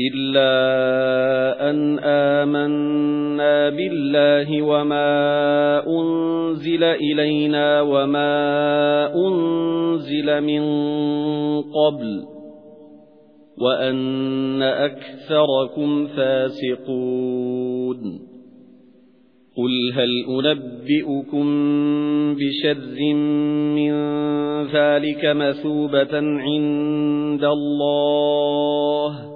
إِلَّا أَن آمَنَّا بِاللَّهِ وَمَا أُنزِلَ إِلَيْنَا وَمَا أُنزِلَ مِن قَبْلُ وَأَنَّ أَكْثَرَكُمْ فَاسِقُونَ قُلْ هَلْ أُنَبِّئُكُم بِشَرٍّ مِّن ذَلِكَ مَثُوبَةً عِندَ اللَّهِ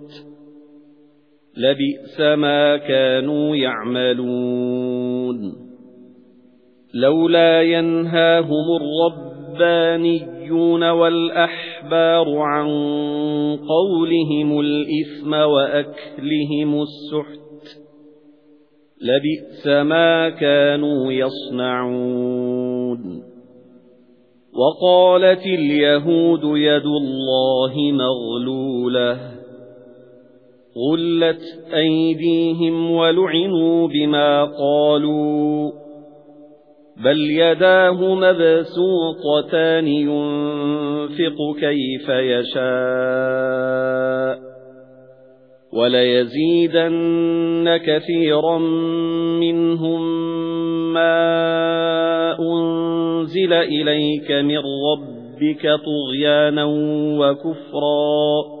لَبِئْسَ مَا كَانُوا يَعْمَلُونَ. لَوْلَا يَنْهَاهُمُ الرَّبَّانِيُّونَ وَالْأَحْبَارُ عَن قَوْلِهِمُ الْإِثْمَ وَأَكْلِهِمُ السُّحْتَ لَبِئْسَ مَا كَانُوا يَصْنَعُونَ. وَقَالَتِ الْيَهُودُ يَدُ اللَّهِ مَغْلُولَةٌ غُلَّتْ أَيْدِيهِمْ وَلُعِنُوا بِمَا قَالُوا بَلْ يَدَاهُ مَبْسُوطَتَانِ يُنْفِقُ كَيْفَ يَشَاءُ وَلَيَزِيدَنَّ كَثِيرًا مِنْهُمْ مَا أُنْزِلَ إِلَيْكَ مِنْ رَبِّكَ طُغْيَانًا وَكُفْرًا